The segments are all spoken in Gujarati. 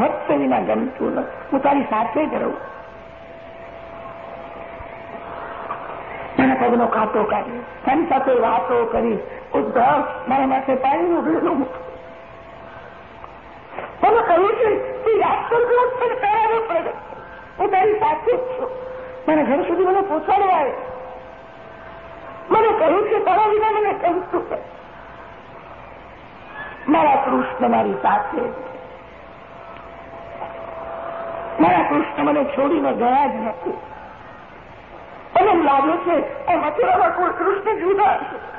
ભક્ત વિના ગમતું હું તારી સાથે જ રહું. એના પગનો કાંટો કાઢી, તેની સાથે વાતો કરી, ઉદ્ધવ, મારા માટે પાણીનું ભેલું મને કહ્યું છે તે યાદ પણ કરાવો પડે. હું તારી સાથે જ છું. મને ઘર સુધી મને પહોંચાડવા આવે. મને કહ્યું છે તારા વિના મને ગમતું મારા કૃષ્ણ મારી સાથે મારા કૃષ્ણ મને છોડીને ગયા જ નથી. અને લાગે છે એ મથુરામાં કોઈ કૃષ્ણ જુદા છે.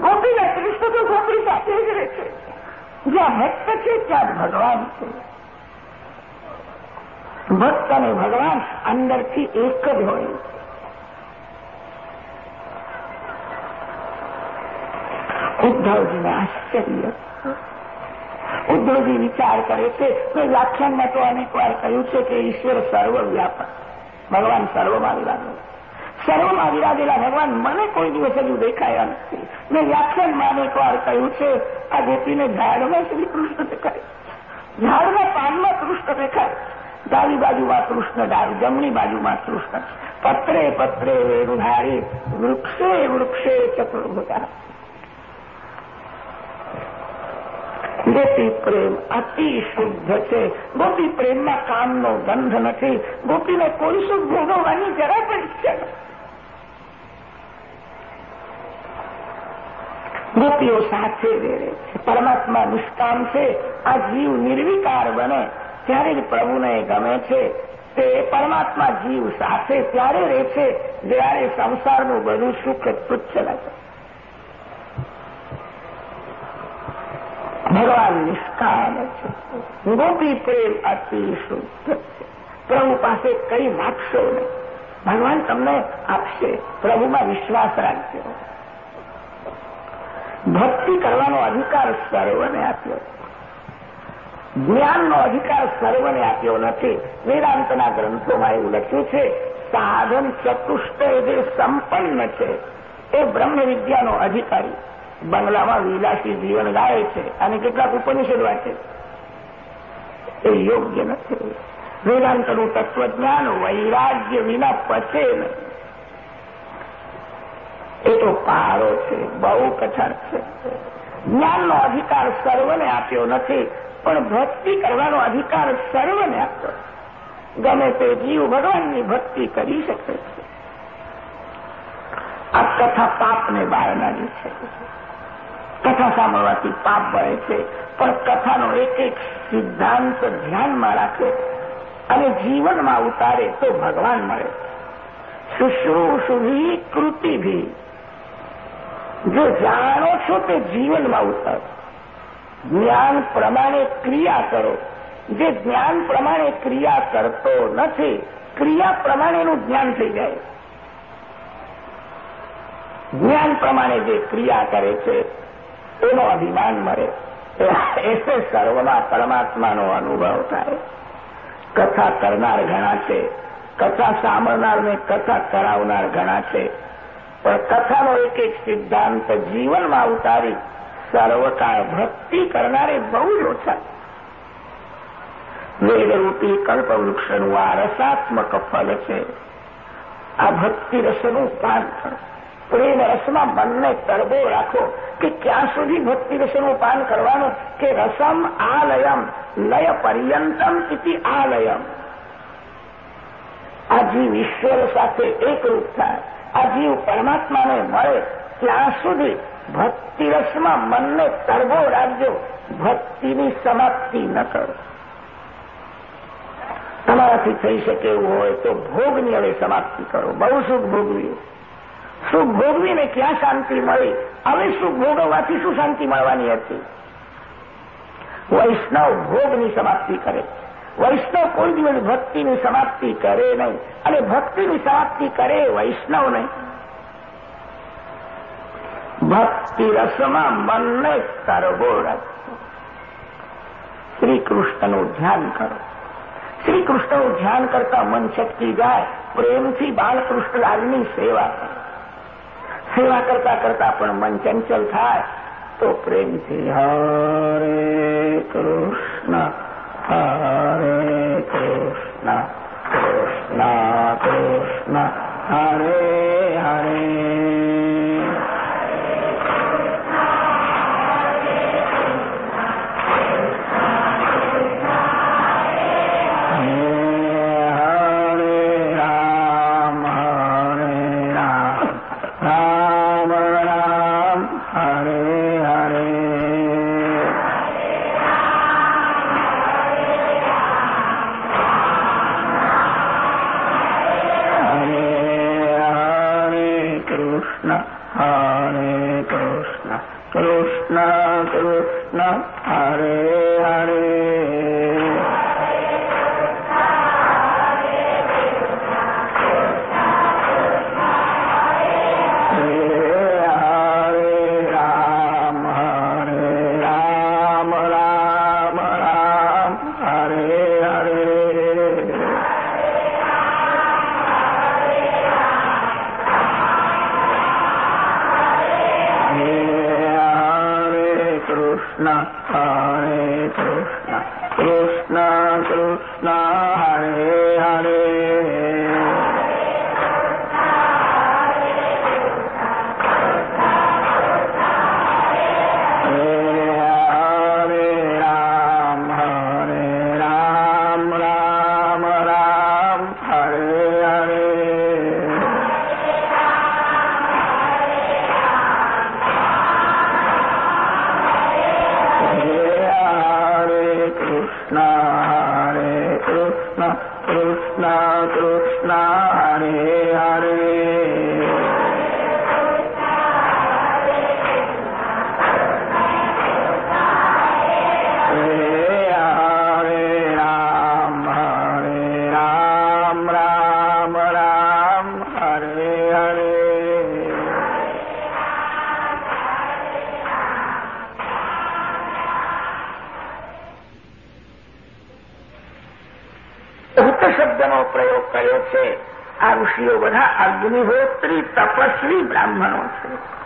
ગોપીના કૃષ્ણ તો ગોપી સાથે જ રહે છે. જ્યાં ભક્ત છે, ત્યાં ભગવાન છે. ભક્ત અને ભગવાન અંદરથી એક જ હોય ઉદ્ધવજીને આશ્ચર્ય. ઉદ્ધવજી વિચાર કરે છે. તો વ્યાખ્યાનમાં તો અનેક વાર કહ્યું છે કે ઈશ્વર સર્વવ્યાપક. ભગવાન સર્વમાં વિરાજેલા સર્વમાં વિરાજેલા. ભગવાન મને કોઈ દિવસ હજુ દેખાયા નથી. મેં વ્યાખ્યાનમાં અનેક વાર કહ્યું છે, આ ગોપીને ઝાડમાં શ્રી દેખાય. ઝાડના પાનમાં કૃષ્ણ દેખાય. ડાબી બાજુમાં કૃષ્ણ ડાળ જમણી બાજુમાં કૃષ્ણ. પત્રે પત્રે વેરુધારે વૃક્ષે વૃક્ષે ચતુર્ભુતા ગોપી પ્રેમ અતિ શુદ્ધ છે. ગોપી પ્રેમમાં કામનો ગંધ નથી. ગોપીને કોઈ સુખ ભોગવવાની જરા પણ ઈચ્છા ગોપીઓ સાથે વેરે છે. પરમાત્મા નિષ્કામ છે. આ જીવ નિર્વિકાર બને. ત્યારે જ પ્રભુને ગમે છે, તે પરમાત્મા જીવ સાથે ત્યારે રહે છે, જ્યારે સંસારનું બધું સુખ તુચ્છ લાગે. ભગવાન નિષ્કામ છે. ગોપી પ્રેમ અતિ શુદ્ધ છે પ્રભુ પાસે કઈ માગશો નહીં. ભગવાન તમને આપશે. પ્રભુમાં વિશ્વાસ રાખજો. ભક્તિ કરવાનો અધિકાર સર્વને આપ્યો. જ્ઞાનનો અધિકાર સર્વને આપ્યો નથી. વેદાંતના ગ્રંથોમાં એવું લખ્યું છે, સાધન ચતુષ્ટ જે સંપન્ન છે, એ બ્રહ્મ વિદ્યાનો અધિકારી બંગલામાં વિલાસી જીવન ગાય છે અને કેટલાક ઉપનિષદ વાંચે એ યોગ્ય નથી. વેદાંતનું તત્વજ્ઞાન વૈરાગ્ય વિના પચે એ તો પારો છે, બહુ કઠણ છે. જ્ઞાનનો અધિકાર સર્વને આપ્યો નથી, પણ ભક્તિ કરવાનો અધિકાર સર્વને આપ્યો. ગમે તે જીવ ભગવાનની ભક્તિ કરી શકે છે. કથા પાપને બાળનારી છે. કથા સાંભળવાથી પાપ બળે છે. પણ કથાનો એક એક સિદ્ધાંત ધ્યાનમાં રાખે અને જીવનમાં ઉતારે તો ભગવાન મળે. શુશ્રૂષુભી કૃતિભી જો જાણો છો તે જીવનમાં ઉતારો. જ્ઞાન પ્રમાણે ક્રિયા કરો. જે જ્ઞાન પ્રમાણે ક્રિયા કરતો નથી, ક્રિયા પ્રમાણેનું જ્ઞાન થઈ જાય. જ્ઞાન પ્રમાણે જે ક્રિયા કરે છે, એનો અભિમાન મળે. એટલે સર્વમાં પરમાત્માનો અનુભવ થાય. કથા કરનાર ઘણા છે, કથા સાંભળનારને કથા કરાવનાર ઘણા છે. પણ કથાનો એક એક સિદ્ધાંત જીવનમાં ઉતારી સર્વકાળ ભક્તિ કરનારે બહુ જ ઓછા. વેદરૂપી કલ્પવૃક્ષનું આ રસાત્મક ફલ છે. આ ભક્તિ રસનું પાન કરો પ્રેમ રસમાં મનને તરબો રાખો કે ક્યાં સુધી ભક્તિ રસનું પાન કરવાનું કે રસમ આલયમ લય પર્યંતમ ઇતિ આલયમ. આ જીવ ઈશ્વર સાથે એકરૂપ થાય આ જીવ પરમાત્માને મળે, ત્યાં સુધી ભક્તિ રસમાં મનને તરબો રાખજો, ભક્તિની સમાપ્તિ ન કરો. તમારાથી થઈ શકે એવું હોય તો ભોગની હવે સમાપ્તિ કરો, બહુ સુખ ભોગવ્યું સુખ ભોગવીને ક્યાં શાંતિ મળી? હવે સુખ ભોગવવાથી શું શાંતિ મળવાની હતી? વૈષ્ણવ ભોગની સમાપ્તિ કરે. વૈષ્ણવ કોઈ દિવસ ભક્તિની સમાપ્તિ કરે નહીં. અને ભક્તિની સમાપ્તિ કરે વૈષ્ણવ નહીં ભક્તિ રસમાં મનને કરવો રાખો શ્રી કૃષ્ણનું ધ્યાન કરો. શ્રી કૃષ્ણનું ધ્યાન કરતા મન છટકી જાય. પ્રેમથી બાલકૃષ્ણલાલની સેવા કરો. સેવા કરતા કરતા પણ મન ચંચલ થાય, તો પ્રેમથી હરે કૃષ્ણ હરે કૃષ્ણ કૃષ્ણ કૃષ્ણ, હરે કૃષ્ણ કૃષ્ણ કૃષ્ણ હરે હરે. ઋષિઓ બધા અગ્નિહોત્રી તપસ્વી બ્રાહ્મણો છે.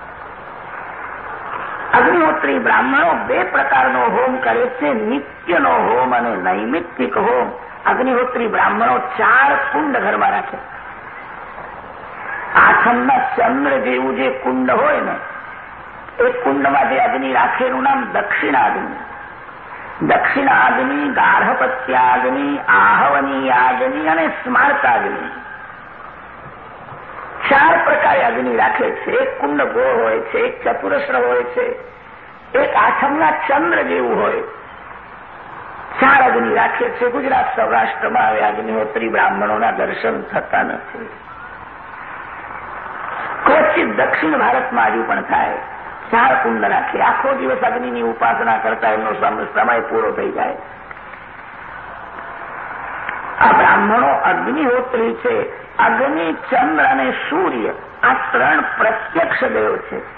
અગ્નિહોત્રી બ્રાહ્મણો બે પ્રકારનો હોમ કરે છે. નિત્યનો હોમ અને નૈમિત્તિક હોમ. અગ્નિહોત્રી બ્રાહ્મણો ચાર કુંડ ઘરમાં રાખે. આઠમના ચંદ્ર જેવું જે કુંડ હોય ને, એ કુંડમાં જે અગ્નિ રાખે એનું નામ દક્ષિણાગ્નિ. દક્ષિણાગ્નિ, ગાર્હપત્યાગ્નિ, આહવનીયાગ્નિ અને સ્મારકાગ્નિ. ચાર પ્રકારે અગ્નિ રાખે છે, એક કુંડ ગોળ હોય છે, એક ચતુરસ્ર હોય છે, એક આઠમના ચંદ્ર જેવું હોય. ચાર અગ્નિ રાખે છે. ગુજરાત સૌરાષ્ટ્રમાં હવે અગ્નિહોત્રી બ્રાહ્મણોના દર્શન થતા નથી. ક્વચિત દક્ષિણ ભારતમાં હજુ પણ થાય. ચાર કુંડ રાખે. આખો દિવસ અગ્નિની ઉપાસના કરતા એમનો સમય પૂરો થઈ જાય. આ બ્રાહ્મણો અગ્નિહોત્રી છે. અગ્નિ ચંદ્ર અને સૂર્ય. આ ત્રણ પ્રત્યક્ષ દેવ છે.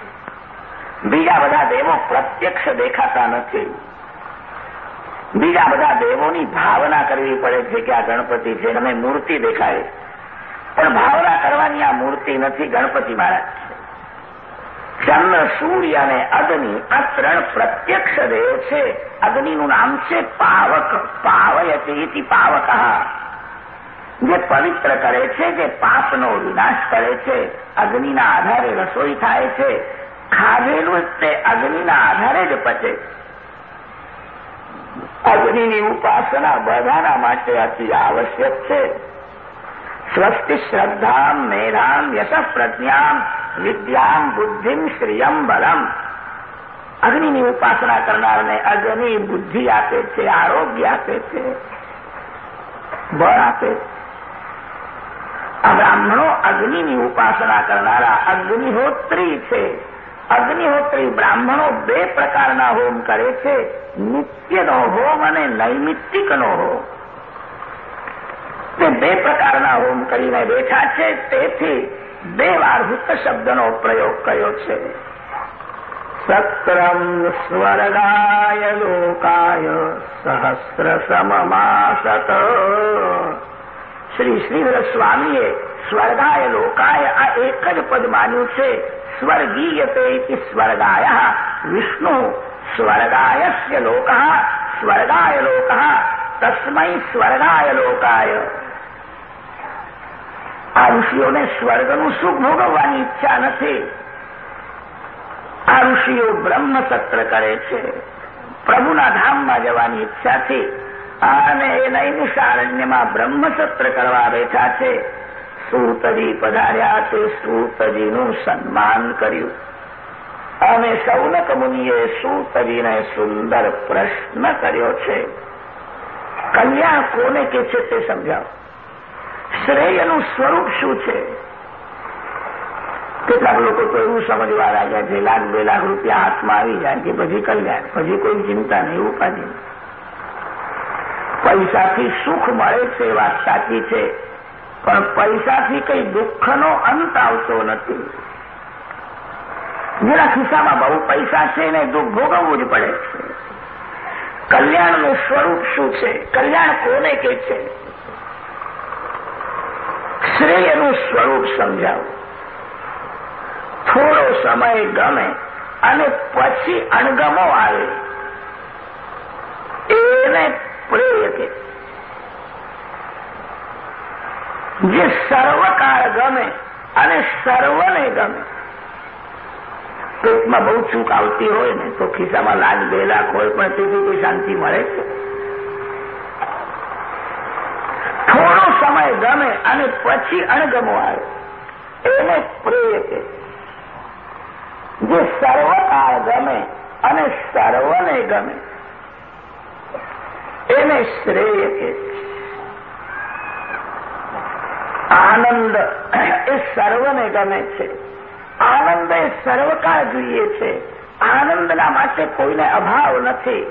બીજા બધા દેવો પ્રત્યક્ષ દેખાતા નથી. બીજા બધા દેવોની ભાવના કરવી પડે છે કે આ ગણપતિ છે. અને મૂર્તિ દેખાય. પણ ભાવના કરવાની આ મૂર્તિ નથી ગણપતિ મહારાજ છે. ચંદ્ર સૂર્ય અને અગ્નિ આ ત્રણ પ્રત્યક્ષ દેવ છે. અગ્નિનું નામ છે પાવક. પાવયતી પાવક. જે પવિત્ર કરે છે, જે પાપનો વિનાશ કરે છે, અગ્નિના આધારે રસોઈ થાય છે, ખાધેલું તે અગ્નિના આધારે જ પચે. અગ્નિની ઉપાસના બધાના માટે અતિ આવશ્યક છે. સ્વસ્તિ શ્રદ્ધામ મેધામ યશ પ્રજ્ઞામ વિદ્યામ બુદ્ધિમ શ્રિયમ બલમ. અગ્નિની ઉપાસના કરનારને અગ્નિ બુદ્ધિ આપે છે, આરોગ્ય આપે છે, બળ આપે છે. આ બ્રાહ્મણો અગ્નિની ઉપાસના કરનારા અગ્નિહોત્રી છે અગ્નિહોત્રી બ્રાહ્મણો બે પ્રકારના હોમ કરે છે નિત્યનો હોમ અને નૈમિત્તિકનો હોમ તે બે પ્રકારના હોમ કરીને બેઠા છે તેથી બે વાર હુત શબ્દનો પ્રયોગ કર્યો છે સત્રમ સ્વર્ગાય લોકાય સહસ્ર સમમાસત શ્રી શ્રીધર સ્વામીએ સ્વર્ગાય લોકાય આ એક જ પદ માન્યું છે. સ્વર્ગીયતે સ્વર્ગાય. વિષ્ણુ સ્વર્ગાયસ્ય લોક, સ્વર્ગાય લોક, તસ્મૈ સ્વર્ગાય લોકાય. આ ઋષિઓને સ્વર્ગનું સુખ ભોગવવાની ઈચ્છા નથી. આ ઋષિઓ બ્રહ્મસત્ર કરે છે. પ્રભુના ધામમાં જવાની ઈચ્છાથી અને એ નૈમિષારણ્યમાં બ્રહ્મસત્ર કરવા બેઠા છે. સૂતજી પધાર્યા છે. સૂતજીનું સન્માન કર્યું. અને સૌનક મુનિએ સૂતજીને સુંદર પ્રશ્ન કર્યો છે. કલ્યાણ કોને કે છે તે સમજાવો. શ્રેયનું સ્વરૂપ શું છે? કેટલાક લોકો તો એવું સમજવા લાગ્યા છે, લાખ બે લાખ રૂપિયા હાથમાં આવી જાય કે પછી કલ્યાણ, પછી કોઈ ચિંતા નહીં, ઉપાધિ પૈસાથી સુખ મળે છે વાત સાચી છે. પણ પૈસાથી કંઈ દુઃખનો અંત આવતો નથી. જેના ખિસ્સામાં બહુ પૈસા છે ને દુઃખ ભોગવવું જ પડે છે. કલ્યાણનું સ્વરૂપ શું છે? કલ્યાણ કોને કે છે? શ્રેયનું સ્વરૂપ સમજાવો. થોડો સમય ગમે અને પછી અણગમો આવે. એને પ્રેય શકે જે સર્વકાળ ગમે અને સર્વને ગમે, પેટમાં બહુ ચૂક આવતી હોય ને, તો ખિસ્સામાં લાખ બે લાખ હોય, પણ તેથી કોઈ શાંતિ મળે છે થોડો સમય ગમે અને પછી અણગમો આવે. એને પ્રેય કે જે સર્વકાળ ગમે અને સર્વને ગમે એને શ્રેય કે આનંદ એ સર્વને ગમે છે. આનંદ એ સર્વકાળ જોઈએ છે. આનંદના માટે કોઈને અભાવ નથી.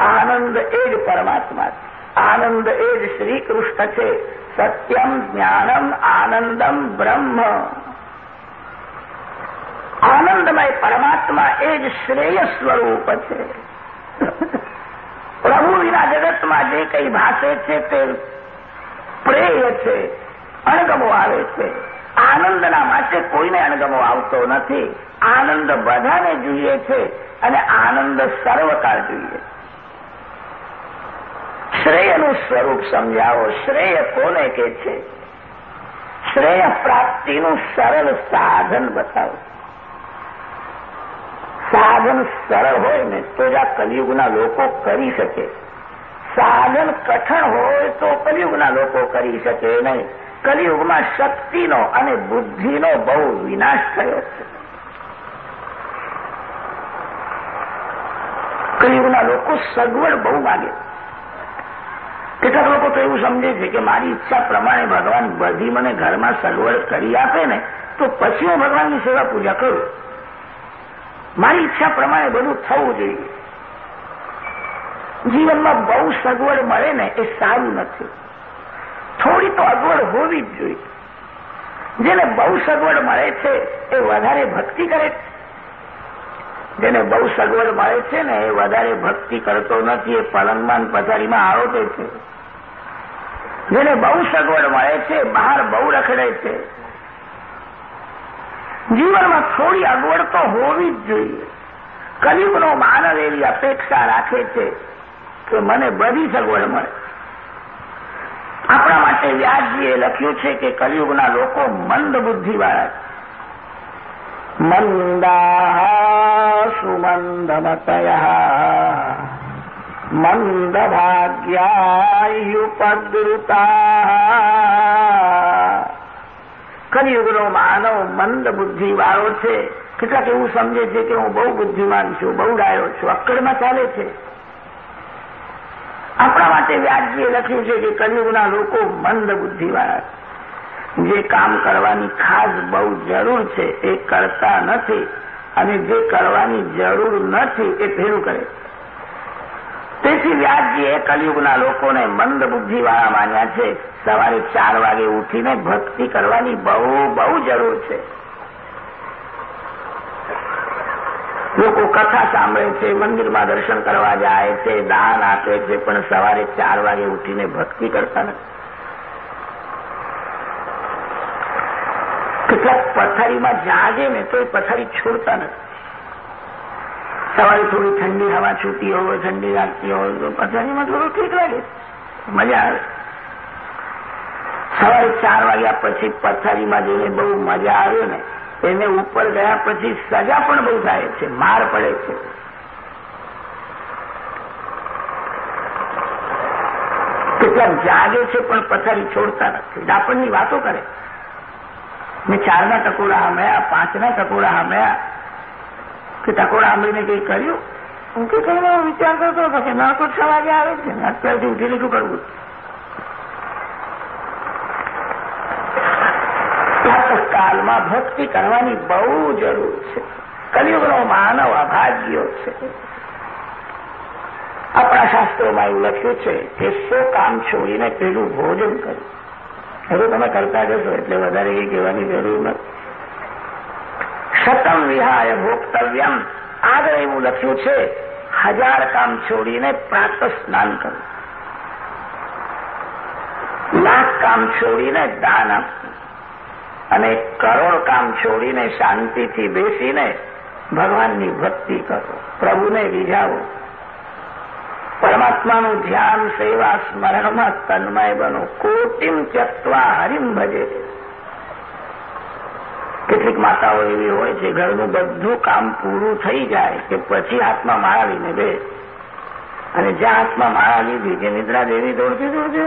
આનંદ એ જ પરમાત્મા આનંદ એ જ શ્રી છે. સત્યમ જ્ઞાનમ આનંદમ બ્રહ્મ. આનંદમય પરમાત્મા એ જ શ્રેય સ્વરૂપ છે. પ્રભુ જગતમાં જે કંઈ ભાષે છે તે પ્રેય છે, અણગમો આવે છે. આનંદના માટે કોઈને અણગમો આવતો નથી. આનંદ બધાને જોઈએ છે અને આનંદ સર્વકાળ જોઈએ. શ્રેયનું સ્વરૂપ સમજાવો. શ્રેય કોને કે છે? શ્રેય પ્રાપ્તિનું સરળ સાધન બતાવો. સાધન સરળ હોય ને તો જ આ કલિયુગના લોકો કરી શકે. સાધન કઠણ હોય તો કલિયુગના લોકો કરી શકે નહીં. કલિયુગમાં શક્તિનો અને બુદ્ધિનો બહુ વિનાશ થયો છે. કલિયુગના લોકો સગવડ બહુ માગે. કેટલાક લોકો તો એવું સમજે છે કે મારી ઈચ્છા પ્રમાણે ભગવાન બધી મને ઘરમાં સગવડ કરી આપે ને, તો પછી હું ભગવાનની સેવા પૂજા કરું. મારી ઈચ્છા પ્રમાણે બધું થવું જોઈએ. જીવનમાં બહુ સગવડ મળે ને એ સારું નથી. થોડી તો અગવડ હોવી જ જોઈએ. જેને બહુ સગવડ મળે છે એ વધારે ભક્તિ કરે છે. જેને બહુ સગવડ મળે છે ને એ વધારે ભક્તિ કરતો નથી, એ પલંગમાં પથારીમાં આરોપે છે. જેને બહુ સગવડ મળે છે બહાર બહુ રખડે છે. જીવનમાં થોડી અગવડ તો હોવી જ જોઈએ. કલિયુગનો માનવ એવી અપેક્ષા રાખે છે કે મને બધી સગવડ મળે. આપણા માટે વ્યાસજીએ લખ્યું છે કે કલિયુગના લોકો મંદ બુદ્ધિવાળા છે. મંદા સુમંદમતય મંદભાગ્યાયુપદ્રુતા કલિયુગનો માનવ મંદ બુદ્ધિ વાળો છે. કેટલાક એવું સમજે છે કે હું બહુ બુદ્ધિમાન છું, બહુ ડાયો છું, અક્કડમાં ચાલે છે. આપણા માટે વ્યાસજીએ લખ્યું છે કે કલિયુગના લોકો મંદ બુદ્ધિવાળા જે કામ કરવાની ખાસ બહુ જરૂર છે એ કરતા નથી અને જે કરવાની જરૂર નથી એ ફેરું કરે. તેથી વ્યાસજીએ કલિયુગના લોકોને મંદ બુદ્ધિવાળા માન્યા છે. સવારે ચાર વાગે ઉઠીને ભક્તિ કરવાની બહુ બહુ જરૂર છે. લોકો કથા સાંભળે છે, મંદિરમાં દર્શન કરવા જાય છે, દાન આપે છે, પણ સવારે ચાર વાગે ઉઠીને ભક્તિ કરતા નથી. કેટલાક પથારીમાં જાગે ને તો એ પથારી છોડતા નથી. સવારે થોડી ઠંડી હવા છૂટી હોય, ઠંડી લાગતી હોય, તો પથારીમાં થોડું ઠીક લાગે. મજા આવે. સવારે ચાર વાગ્યા પછી પથારીમાં જઈને બહુ મજા આવે ને, એને ઉપર ગયા પછી સજા પણ બહુ થાય છે, માર પડે છે. કેટલાક જાગે છે પણ પથારી છોડતા નથી. ડાપણની વાતો કરે. મેં ચારના ટકોરા હામ્યા પાંચના ટકોરા હામ્યા કે ટકોરા આંબળીને કઈ કર્યું? હું કે કઈ વિચાર કરતો હતો કે છ વાગે આવે છે અત્યારથી ઉઠીને શું કરવું કાલમાં ભક્તિ કરવાની બહુ જરૂર છે. કલયુગનો માનવ અભાગ્યો છે. આપણા શાસ્ત્રોમાં એવું લખ્યું છે કે સો કામ છોડીને પેલું ભોજન કર્યું હવે તમે કરતા જશો એટલે વધારે એ કહેવાની જરૂર નથી. શતમ વિહાય ભોક્તવ્યમ. આગળ એવું લખ્યું છે, હજાર કામ છોડીને પ્રાત સ્નાન કરવું લાખ કામ છોડીને દાન આપવું અને કરોડ કામ છોડીને શાંતિથી બેસીને ભગવાનની ભક્તિ કરો, પ્રભુને રીઝાવો પરમાત્માનું ધ્યાન, સેવા, સ્મરણમાં તન્મય બનો. કોટિમ ત્યક્વા હરિમ ભજે. કેટલીક માતાઓ એવી હોય છે, ઘરનું બધું કામ પૂરું થઈ જાય કે પછી હાથમાં માળા લઈને બે અને જ્યાં હાથમાં માળા લીધી કે નિદ્રા દેવી દોડતી દોડતી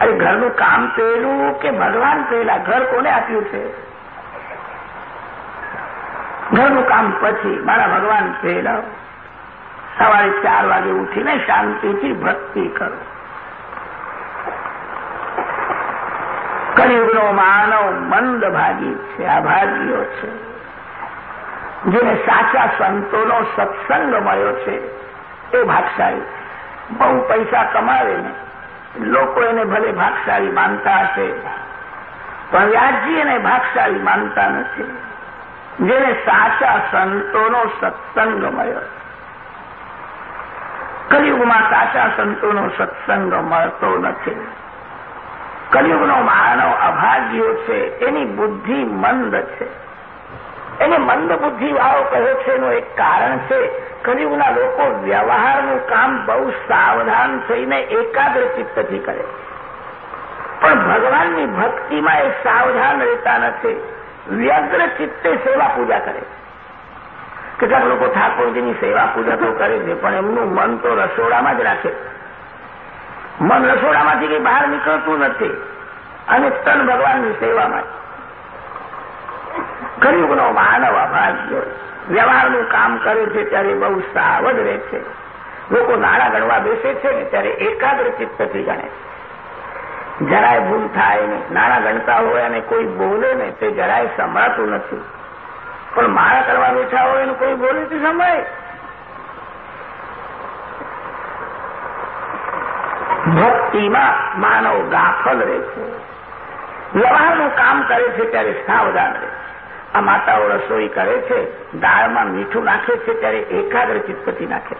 અરે ઘરનું કામ પહેલું કે ભગવાન પહેલા ઘર કોને આપ્યું છે? ઘરનું કામ પછી મારા ભગવાન પહેલા સવારે ચાર વાગે ઉઠીને શાંતિથી ભક્તિ કરો. કલિયુગનો માનવ મંદ ભાગી છે આભાગીઓ છે. જેને સાચા સંતોનો સત્સંગ મળ્યો છે, એ ભાગશાળી બહુ પૈસા કમાવે ને લોકો એને ભલે ભાગશાળી માનતા હશે, પણ વ્યાસજી એને ભાગશાળી માનતા નથી. જેને સાચા સંતોનો સત્સંગ મળ્યો. કલિયુગમાં સાચા સંતોનો સત્સંગ મળતો નથી. કલયુગનો માનવ અભાગ્યો છે, એની બુદ્ધિ મંદ છે. એને મંદ બુદ્ધિ વાળો કહ્યો છે, એનું એક કારણ છે કલિયુગના લોકો વ્યવહારનું કામ બહુ સાવધાન થઈને એકાગ્ર ચિત્તથી કરે. પણ ભગવાનની ભક્તિમાં એ સાવધાન રહેતા નથી. વ્યગ્ર ચિત્તે સેવા પૂજા કરે. કેટલાક લોકો ઠાકોરજીની સેવા પૂજા તો કરે છે, પણ એમનું મન તો રસોડામાં જ રાખે. મન રસોડામાંથી કંઈ બહાર નીકળતું નથી. અને તન ભગવાનની સેવામાં. કલયુગનો માનવ અભાગ્ય વ્યવહારનું કામ કરે છે ત્યારે બહુ સાવધ રહે છે. લોકો નાણાં ગણવા બેસે છે ને ત્યારે એકાગ્ર ચિત્તથી ગણે જરાય ભૂલ થાય ને નાણાં ગણતા હોય અને કોઈ બોલે ને તે જરાય સંભળાતું નથી. પણ માળા કરવા બેઠા હોય ને કોઈ બોલે તો સંભળાય. ભક્તિમાં માનવ ગાફલ રહે છે. વ્યવહારનું કામ કરે છે ત્યારે સાવધાન રહે આ માતાઓ રસોઈ કરે છે, દાળમાં મીઠું નાખે છે, ત્યારે એકાગ્ર ચિત્તથી નાખે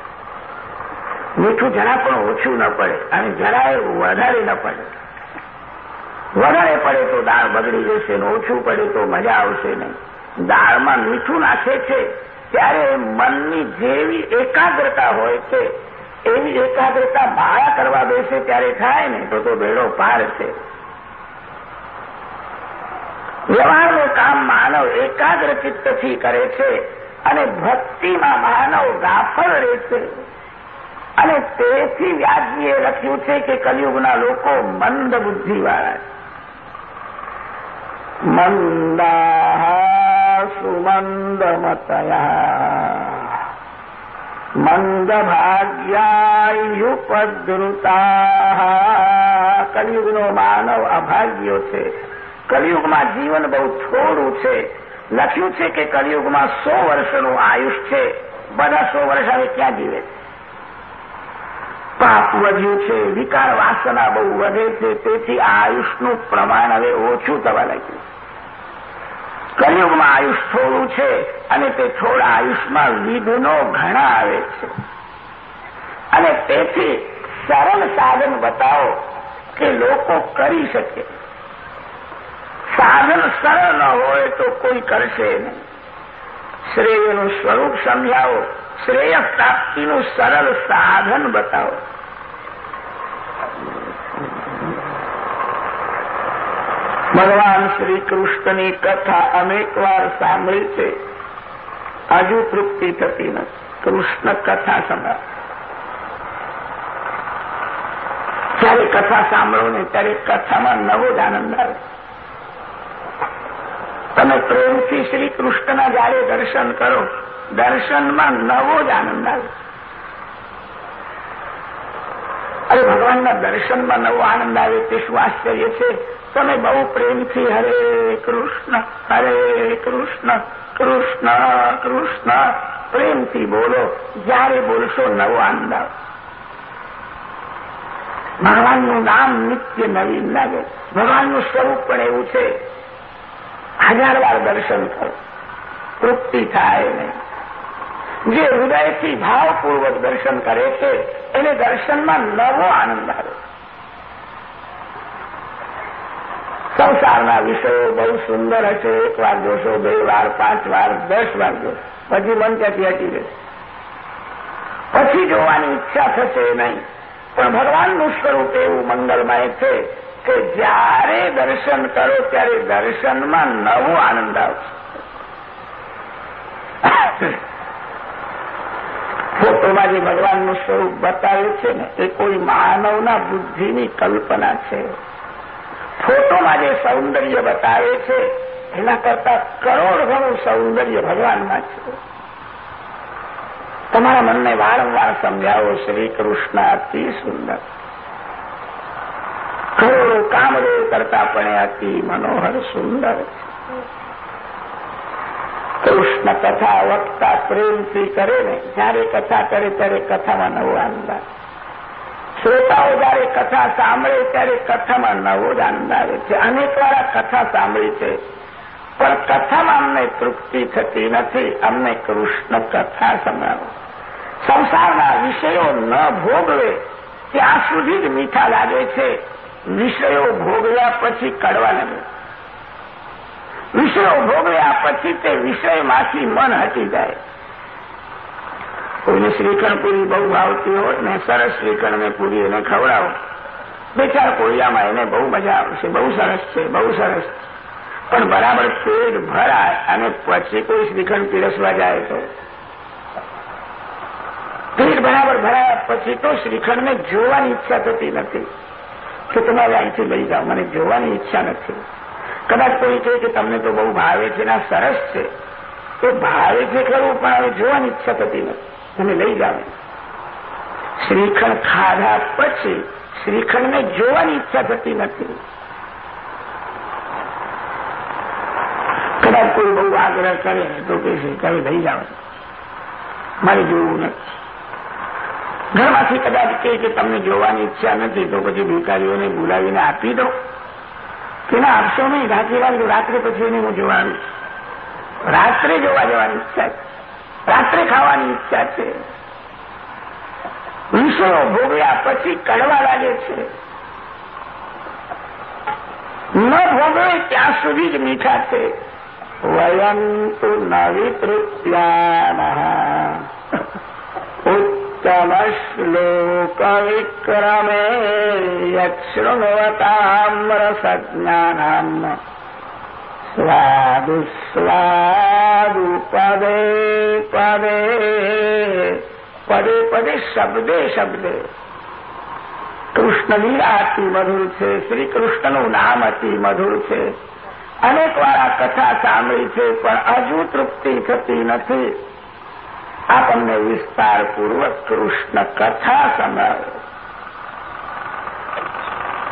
મીઠું જરા પણ ઓછું ન પડે અને જરાય વધારે ન પડે. વધારે પડે તો દાળ બગડી જશે ને ઓછું પડે તો મજા આવશે નહીં. દાળમાં મીઠું નાખે છે, ત્યારે મનની જેવી એકાગ્રતા હોય છે. એવી એકાગ્રતા ભાળા કરવા બેસે, ત્યારે થાય ને તો તો બેડો પાર છે. વ્યવહારનું કામ માનવ એકાગ્ર ચિત્તથી કરે છે અને ભક્તિમાં માનવ ગાફલ રહે છે. અને તેથી વ્યાસજીએ લખ્યું છે કે કલયુગના લોકો મંદ બુદ્ધિવાળા મંદા સુમંદ મતયા મંદ ભાગ્યાયુપદ્રુતા કલયુગનો માનવ અભાગ્યો છે. કલિયુગમાં જીવન બહુ થોડું છે. લખ્યું છે કે કલિયુગમાં સો વર્ષનું આયુષ છે. બધા સો વર્ષ હવે ક્યાં જીવે પાપ વધ્યું છે, વિકાર વાસના બહુ વધે છે, તેથી આ આયુષનું પ્રમાણ હવે ઓછું થવા લાગ્યું. કલયુગમાં આયુષ થોડું છે અને તે થોડા આયુષમાં વિઘ્નો ઘણા આવે છે. અને તેથી સરળ સાધન બતાવો કે લોકો કરી શકે. સાધન સરળ ન હોય તો કોઈ કરશે નહીં. શ્રેયનું સ્વરૂપ સમજાવો. શ્રેય પ્રાપ્તિનું સરળ સાધન બતાવો. ભગવાન શ્રી કૃષ્ણની કથા અનેક વાર સાંભળી છે. હજુ તૃપ્તિ થતી નથી. કૃષ્ણ કથા સંભળાવ. જ્યારે કથા સાંભળો ને ત્યારે કથામાં નવો જ આનંદ આવે. તમે પ્રેમથી શ્રી કૃષ્ણના જયારે દર્શન કરો. દર્શનમાં નવો જ આનંદ આવે. અરે ભગવાનના દર્શનમાં નવો આનંદ આવે તે શું આશ્ચર્ય છે? તમે બહુ પ્રેમથી હરે કૃષ્ણ હરે કૃષ્ણ કૃષ્ણ કૃષ્ણ. પ્રેમથી બોલો, જ્યારે બોલશો નવો આનંદ આવે. ભગવાનનું નામ નિત્ય નવીન લાગે. ભગવાનનું સ્વરૂપ પણ એવું છે. હજાર વાર દર્શન કરો. તૃપ્તિ થાય નહીં. જે હૃદયથી ભાવપૂર્વક દર્શન કરે છે, એને દર્શનમાં નવો આનંદ આવે. સંસારના વિષયો બહુ સુંદર હશે. એક વાર જોશો, બે વાર, પાંચ વાર, દસ વાર જોશો. પછી મન ત્યાંથી હટી જશે? પછી જોવાની ઈચ્છા થશે નહીં. પણ ભગવાનનું સ્વરૂપ એવું મંગલમય છે કે જ્યારે દર્શન કરો ત્યારે દર્શનમાં નવો આનંદ આવશે. ફોટોમાં જે ભગવાનનું સ્વરૂપ બતાવ્યું છે ને, એ કોઈ માનવના બુદ્ધિની કલ્પના છે. ફોટોમાં જે સૌંદર્ય બતાવે છે, એના કરતા કરોડ ઘણું સૌંદર્ય ભગવાનમાં છે. તમારા મનને વારંવાર સમજાવો, શ્રી કૃષ્ણ, અતિ સુંદર. કામદેવ કરતા પણ અતિ મનોહર સુંદર કૃષ્ણ કથા વક્તા પ્રેમથી કરે ને, જયારે કથા કરે ત્યારે કથામાં નવો આનંદ શ્રોતાઓ જયારે કથા સાંભળે ત્યારે કથામાં નવો જ આવે છે. અનેક કથા સાંભળી છે, પણ કથામાં અમને તૃપ્તિ થતી નથી. અમને કૃષ્ણ કથા સંભળાવો. સંસારના વિષયો ન ભોગવે, ત્યાં સુધી જ મીઠા લાગે છે. વિષયો ભોગવ્યા પછી કડવા લાગે વિષયો ભોગવ્યા પછી તે વિષયમાંથી મન હટી જાય. કોઈને શ્રીખંડ પૂરી બહુ ભાવતી હોય ને સરસ શ્રીખંડ પૂરી એને ખવડાવો. બે કોળિયામાં એને બહુ મજા આવશે, બહુ સરસ છે, બહુ સરસ. પણ બરાબર પેટ ભરાય અને પછી કોઈ શ્રીખંડ પીરસવા જાય તો? પેટ બરાબર ભરાયા પછી તો શ્રીખંડને જોવાની ઈચ્છા થતી નથી. કે તમારે અહીંથી લઈ જાઓ. મને જોવાની ઈચ્છા નથી. કદાચ કોઈ કહે કે તમને તો બહુ ભાવે છે ના સરસ છે. તો ભાવે છે ખરું પણ હવે જોવાની ઈચ્છા થતી નથી. મને લઈ જાઓ. શ્રીખંડ ખાધા પછી શ્રીખંડને જોવાની ઈચ્છા થતી નથી. કદાચ કોઈ બહુ આગ્રહ કરે તો કે શ્રીખંડ લઈ જાઓ. મારે જોવું નથી. ઘરમાંથી કદાચ કહે કે તમને જોવાની ઈચ્છા નથી, તો પછી ભિખારીઓને બોલાવીને આપી દો. કે આપશો નહીં રાત્રે રાખજો રાત્રે પછી એને હું જોવાનું રાત્રે જોવા જવાની ઈચ્છા છે. રાત્રે ખાવાની ઈચ્છા છે. વિષયો ભોગવ્યા પછી કડવા લાગે છે. ન ભોગવે ત્યાં સુધી જ મીઠા છે. વયંતુ તો નવી વિક્રમે યક્ષૃણવતામ્રસજ્ઞાનામ સ્વાદુ સ્વાદુ પદે પદે પદે પદે શબ્દે શબ્દે કૃષ્ણની અતિ મધુર છે શ્રી કૃષ્ણનું નામ અતિ મધુર છે અનેક વાર આ કથા સાંભળી છે પણ હજુ તૃપ્તિ થતી નથી આપણને વિસ્તારપૂર્વક કૃષ્ણ કથા સંભળાવે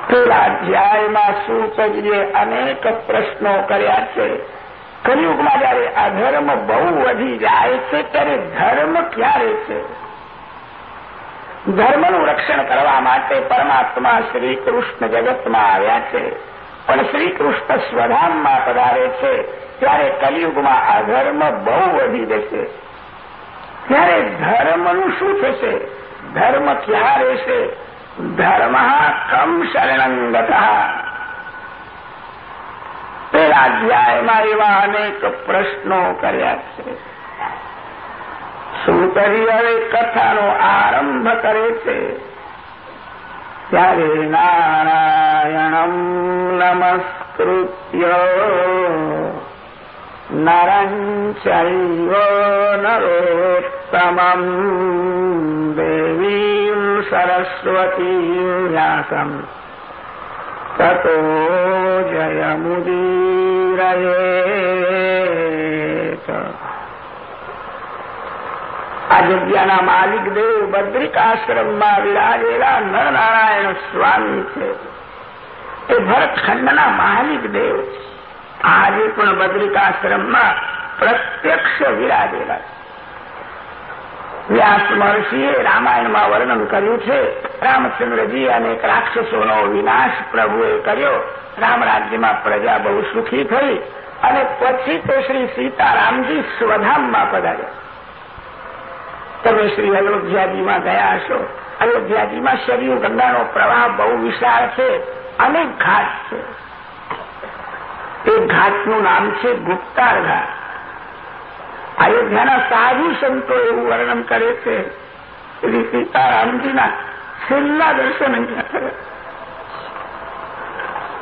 પેલા અધ્યાયમાં સૂતજીએ અનેક પ્રશ્નો કર્યા છે. કલયુગમાં જયારે અધર્મ બહુ વધી જાય છે, ત્યારે ધર્મ ક્યારે છે? ધર્મનું રક્ષણ કરવા માટે પરમાત્મા શ્રી કૃષ્ણ જગતમાં આવ્યા છે. પણ શ્રી કૃષ્ણ સ્વધામમાં પધારે છે, ત્યારે કલિયુગમાં અધર્મ બહુ વધી જશે. ત્યારે ધર્મનું શું થશે? ધર્મ ક્યાં રહેશે? ધર્મ કમ શરણંગત. પેલા અધ્યાયમાં એવા અનેક પ્રશ્નો કર્યા છે. સુતરી હવે કથાનો આરંભ કરે છે. ત્યારે નારાયણમ નમસ્કૃત્ય. નરં ચૈવ નરોત્તમમ દેવીમ સરસ્વતી વ્યાસમ તતો જયમુદીરયે આ જગ્યાના માલિક દેવ બદ્રિકાશ્રમમાં વિરાજેલા નરનારાયણ સ્વામી છે એ ભરતખંડના માલિક દેવ છે આજે પણ બદ્રિકાશ્રમમાં પ્રત્યક્ષ વિરાજેલા વ્યાસ મહર્ષિએ રામાયણમાં વર્ણન કર્યું છે, રામચંદ્રજી અને રાક્ષસોનો વિનાશ પ્રભુએ કર્યો. રામ રાજ્યમાં પ્રજા બહુ સુખી થઈ અને પછી તો શ્રી સીતારામજી સ્વધામમાં પધાર્યા. તમે શ્રી અયોધ્યાજીમાં ગયા હશો. અયોધ્યાજીમાં શરયુ ગંગાનો પ્રવાહ બહુ વિશાળ છે, અનેક ઘાટ છે. એ ઘાટનું નામ છે ગુપ્તાર ઘાટ. અયોધ્યાના સાધુ સંતો એવું વર્ણન કરે છે. શ્રી સીતારામજીના છેલ્લા દર્શન અહીંયા થયા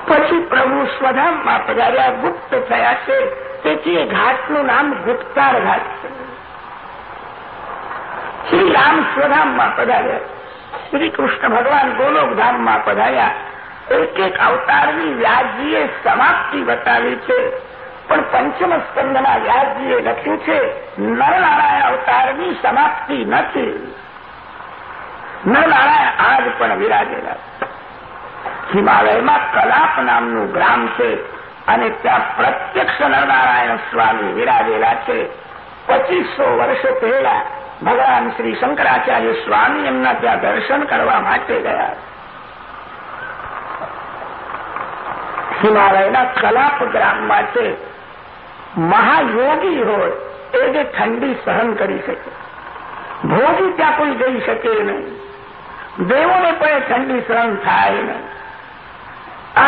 પછી પ્રભુ સ્વધામમાં પધાર્યા, ગુપ્ત થયા છે. તેથી એ ઘાટનું નામ ગુપ્તાર ઘાટ છે. શ્રી રામ સ્વધામમાં પધાર્યા. શ્રી કૃષ્ણ ભગવાન ગોલોકધામમાં પધાર્યા. એક એક અવતારની વ્યાસજીએ સમાપ્તિ બતાવી છે. પણ પંચમ સ્કંદના વ્યાસજીએ લખ્યું છે, નરનારાયણ અવતારની સમાપ્તિ નથી. નરનારાયણ આજ પણ વિરાજેલા હિમાલયમાં કલાપ નામનું ગ્રામ છે અને ત્યાં પ્રત્યક્ષ નરનારાયણ સ્વામી વિરાજેલા છે. પચીસો વર્ષ પહેલા ભગવાન શ્રી શંકરાચાર્ય સ્વામી એમના ત્યાં દર્શન કરવા માટે ગયા. હિમાલયના કલાપ ગ્રામમાં છે. મહાયોગી હોય એ જે ઠંડી સહન કરી શકે. ભોગી ત્યાં કોઈ જઈ શકે નહીં. દેવોને પણ ઠંડી સહન થાય નહીં.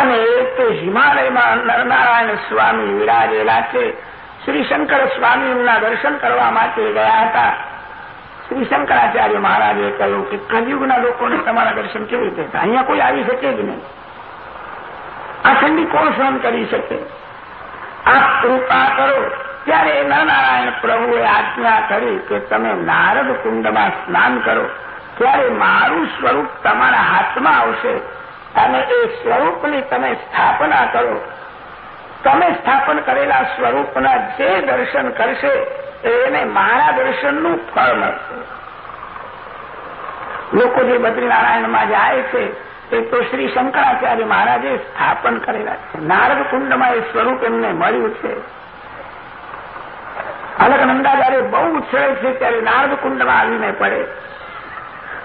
અને તે હિમાલયમાં નરનારાયણ સ્વામી વિરાજેલા છે. શ્રી શંકર સ્વામી એમના દર્શન કરવા માટે ગયા હતા. શ્રી શંકરાચાર્ય મહારાજે કહ્યું કે કલયુગના લોકોને તમારા દર્શન કેવી રીતે અહીંયા કોઈ આવી શકે જ નહીં. આ ઠંડી કોણ સહન કરી શકે? આપ કૃપા કરો. ત્યારે નારાયણ પ્રભુએ આજ્ઞા કરી કે તમે નારદ કુંડમાં સ્નાન કરો. ત્યારે મારું સ્વરૂપ તમારા હાથમાં આવશે અને એ સ્વરૂપની તમે સ્થાપના કરો. તમે સ્થાપન કરેલા સ્વરૂપના જે દર્શન કરશે એને મારા દર્શનનું ફળ મળશે. લોકો જે બદ્રીનારાયણમાં જાય છે તો શ્રી શંકરાચાર્ય મહારાજે સ્થાપન કરેલા છે. નારદ કુંડમાં એ સ્વરૂપ એમને મળ્યું છે. અલગનંદા જયારે બહુ ઉછળે છે ત્યારે નારદ કુંડમાં આવીને પડે.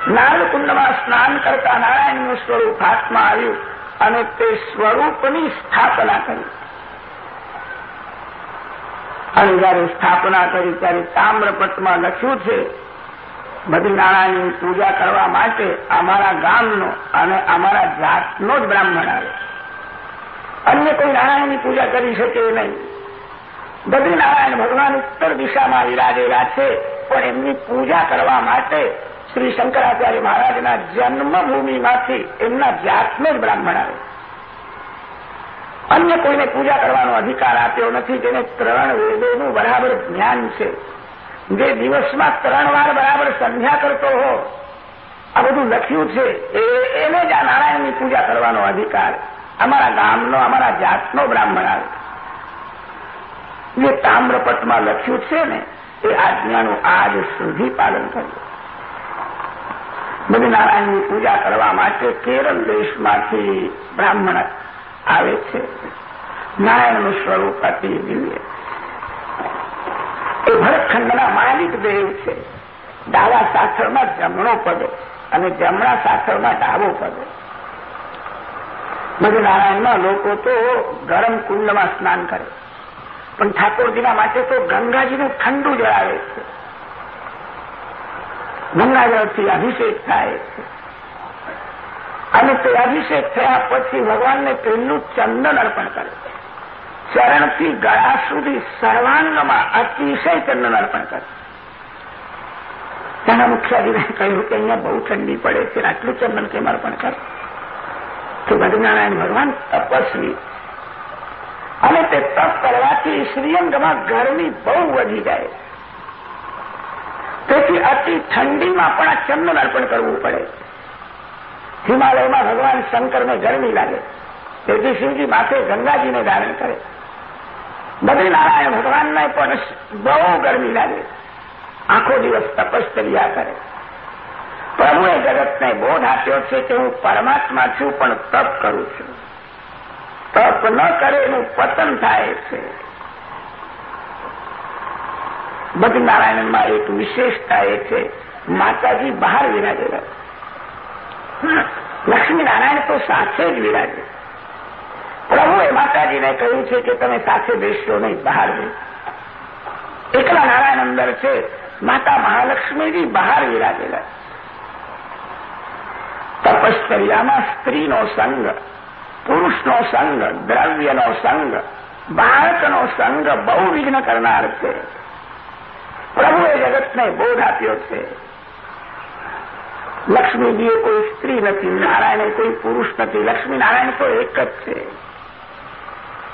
નારદ કુંડમાં સ્નાન કરતા નારાયણનું સ્વરૂપ હાથમાં આવ્યું અને તે સ્વરૂપની સ્થાપના કરી. અને જયારે સ્થાપના કરી ત્યારે તામ્રપટમાં લખ્યું છે બધી નારાયણની પૂજા કરવા માટે અમારા ગામનો અને અમારા જાતનો જ બ્રાહ્મણ આવે. અન્ય કોઈ નારાયણની પૂજા કરી શકે નહીં. બદ્રીનારાયણ ભગવાન ઉત્તર દિશામાં વિરાજેલા છે, પણ એમની પૂજા કરવા માટે શ્રી શંકરાચાર્ય મહારાજના જન્મભૂમિમાંથી એમના જાતનો જ બ્રાહ્મણ આવે. અન્ય કોઈને પૂજા કરવાનો અધિકાર આપ્યો નથી, જેને ત્રણ વેદોનું બરાબર જ્ઞાન છે. જે દિવસમાં ત્રણ વાર બરાબર સંધ્યા કરતો હો, આ બધું લખ્યું છે એને જ આ નારાયણની પૂજા કરવાનો અધિકાર અમારા ગામનો, અમારા જાતનો બ્રાહ્મણ આવે. જે તામ્રપટમાં લખ્યું છે ને, એ આજ્ઞાનું આજ સુધી પાલન કર્યું બધી નારાયણની પૂજા કરવા માટે કેરળ દેશમાંથી બ્રાહ્મણ આવે છે. નારાયણનું સ્વરૂપ અતિ દિવ્ય એ ભરતખંડના માલિક દેવ છે. ડાવા સાથળમાં જમણો પદ અને જમણા સાથળમાં ડાબો પદ મધનારાયણમાં લોકો તો ગરમ કુંડમાં સ્નાન કરે. પણ ઠાકોરજીના માટે તો ગંગાજીનું ઠંડુ જળ આવે છે. ગંગાજળથી અભિષેક થાય છે. અને તે અભિષેક થયા પછી ભગવાનને પહેલું ચંદન અર્પણ કરે ચરણથી ગળા સુધી સર્વાંગમાં અતિશય ચંદન અર્પણ કરે. તેના મુખ્યાધીને કહ્યું કે અહીંયા બહુ ઠંડી પડે છે આટલું ચંદન કેમ અર્પણ કરે? તો બદ્રીનારાયણ ભગવાન તપસ્વી. અને તે તપ કરવાથી શ્રીઅંગમાં ગરમી બહુ વધી જાય તેથી અતિ ઠંડીમાં પણ આ ચંદન અર્પણ કરવું પડે. હિમાલયમાં ભગવાન શંકરને ગરમી લાગે. તેથી શિવજી માથે ગંગાજીને ધારણ કરે. બદ્રીનારાયણ ભગવાનને પણ બહુ ગરમી લાગે. આખો દિવસ તપશ્ચર્યા કરે. પ્રભુએ જગતને બોધ આપ્યો છે કે હું પરમાત્મા છું, પણ તપ કરું છું. તપ ન કરે એનું પતન થાય છે. બદ્રીનારાયણમાં એક વિશેષતા એ છે, માતાજી બહાર વિરાજેલા. લક્ષ્મીનારાયણ તો સાથે જ વિરાજે. પ્રભુએ માતાજીને કહ્યું છે કે તમે સાથે બેસશો નહીં, બહાર એકલા નારાયણ અંદર છે, માતા મહાલક્ષ્મીજી બહાર વિરાજેલા તપશ્ચર્યામાં સ્ત્રીનો સંગ, પુરુષનો સંગ, દ્રવ્યનો સંગ, બાળકનો સંગ બહુ વિઘ્ન કરનાર છે. પ્રભુએ જગતને બોધ આપ્યો છે. લક્ષ્મીજીએ કોઈ સ્ત્રી નથી, નારાયણે કોઈ પુરુષ નથી લક્ષ્મી નારાયણ તો એક જ છે.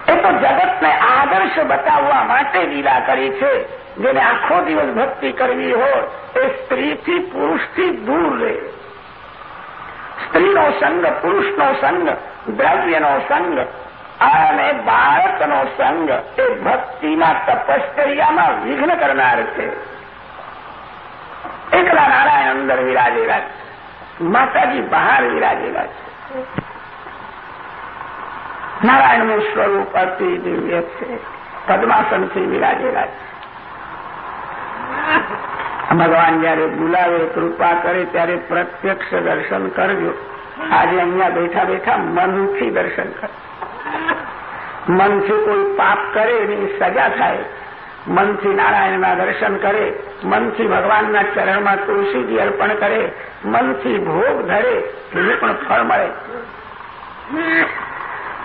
એ તો જગતને આદર્શ બતાવવા માટે લીલા કરી છે. જેને આખો દિવસ ભક્તિ કરવી હોય, એ સ્ત્રીથી પુરુષથી દૂર રહે. સ્ત્રીનો સંગ, પુરુષનો સંગ, દ્રવ્યનો સંગ, અને બાળકનો સંગ એ ભક્તિમાં તપશ્ચર્યામાં વિઘ્ન કરનાર છે. એકલા નારાયણ અંદર વિરાજેલા છે. માતાજી બહાર વિરાજેલા છે. નારાયણનું સ્વરૂપ અતિ દિવ્ય છે. પદ્માસનથી વિરાજેલા છે. ભગવાન જયારે બોલાવે, કૃપા કરે, ત્યારે પ્રત્યક્ષ દર્શન કરજો. આજે અહીંયા બેઠા બેઠા મનથી દર્શન કર. મનથી કોઈ પાપ કરે એની સજા થાય. મનથી નારાયણના દર્શન કરે. મનથી ભગવાનના ચરણમાં તુલસીજી અર્પણ કરે. મનથી ભોગ ધરે, એને પણ ફળ મળે.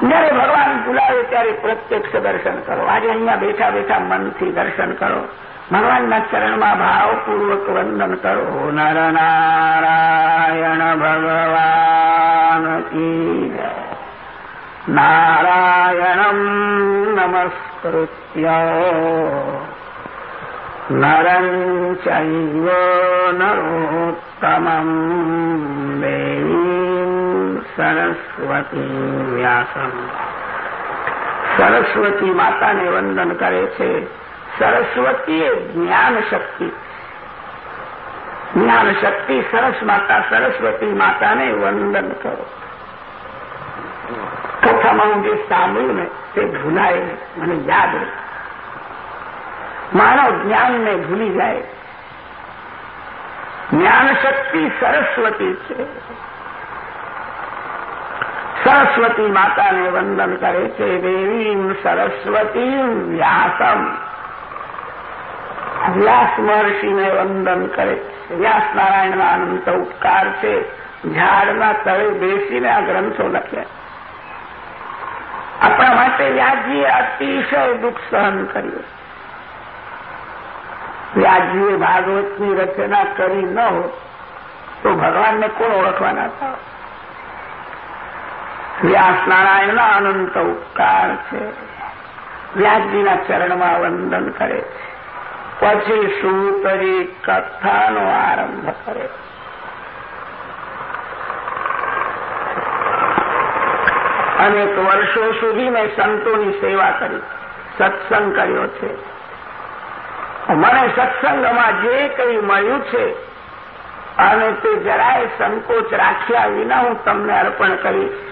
જયારે ભગવાન બોલાવે ત્યારે પ્રત્યક્ષ દર્શન કરો. આજે અહીંયા બેઠા બેઠા મનથી દર્શન કરો. ભગવાનના ચરણમાં ભાવપૂર્વક વંદન કરો. નર નારાયણ ભગવાન કી નારાયણમ નમસ્કૃત્ય. નરં ચૈવ નરોત્તમં દેવીમ સરસ્વતી વ્યાસમ. સરસ્વતી માતાને વંદન કરે છે. સરસ્વતી જ્ઞાન શક્તિ. જ્ઞાન શક્તિ સરસ માતા, સરસ્વતી માતાને વંદન કરો. કથામાં હું જે સાંભળ્યું ને તે ભૂલાય મને યાદ રહે. માનવ જ્ઞાનને ભૂલી જાય. જ્ઞાન શક્તિ સરસ્વતી છે. સરસ્વતી માતાને વંદન કરે છે દેવીમ સરસ્વતી વ્યાસમ. વ્યાસ મહર્ષિને વંદન કરે વ્યાસ નારાયણના અનંત ઉપકાર છે. ઝાડના તળે બેસીને આ ગ્રંથો લખ્યા આપણા માટે વ્યાસજીએ અતિશય દુઃખ સહન કર્યું. વ્યાસજીએ ભાગવતની રચના કરી ન હોત તો ભગવાનને કોણ ઓળખવાના હતા? વ્યાસ નારાયણના અનંત ઉપકાર છે. વ્યાસજીના ચરણમાં વંદન કરે છે. પછી સૂતરી કથાનો આરંભ કરે અનેક વર્ષો સુધી મેં સંતોની સેવા કરી. સત્સંગ કર્યો છે. મને સત્સંગમાં જે કંઈ મળ્યું છે, અને તે જરાય સંકોચ રાખ્યા વિના હું તમને અર્પણ કરીશ.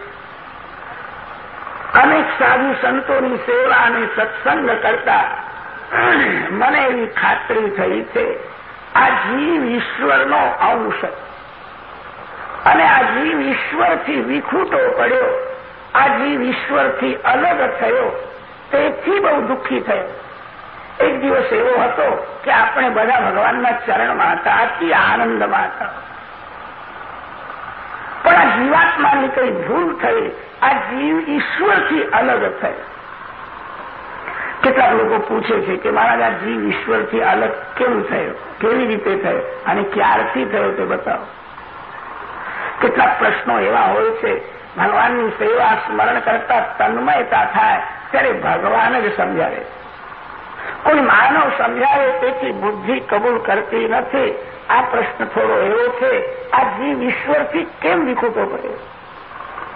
અનેક સાધુ સંતોની સેવા અને સત્સંગ કરતા મને એવી ખાતરી થઈ છે, આ જીવ ઈશ્વરનો અંશ. અને આ જીવ ઈશ્વરથી વિખૂટો પડ્યો, આ જીવ ઈશ્વરથી અલગ થયો, તેથી બહુ દુઃખી થયો. એક દિવસ એવો હતો કે આપણે બધા ભગવાનના ચરણમાં હતા, અતિ આનંદમાં હતા. પણ આ જીવાત્માની કઈ ભૂલ થઈ, આ જીવ ઈશ્વરથી અલગ થઈ. કેટલાક લોકો પૂછે છે કે મહારાજ, આ જીવ ઈશ્વરથી અલગ કેમ થયો? કેવી રીતે થયો? અને ક્યારથી થયો તે બતાવો. કેટલાક પ્રશ્નો એવા હોય છે, ભગવાનની સેવા સ્મરણ કરતા તન્મયતા થાય, ત્યારે ભગવાન જ સમજાવે. કોઈ માનવ સમજાવે તેથી બુદ્ધિ કબૂલ કરતી નથી આ પ્રશ્ન થોડો એવો છે, આ જીવ ઈશ્વરથી કેમ વિખૂટો પડ્યો?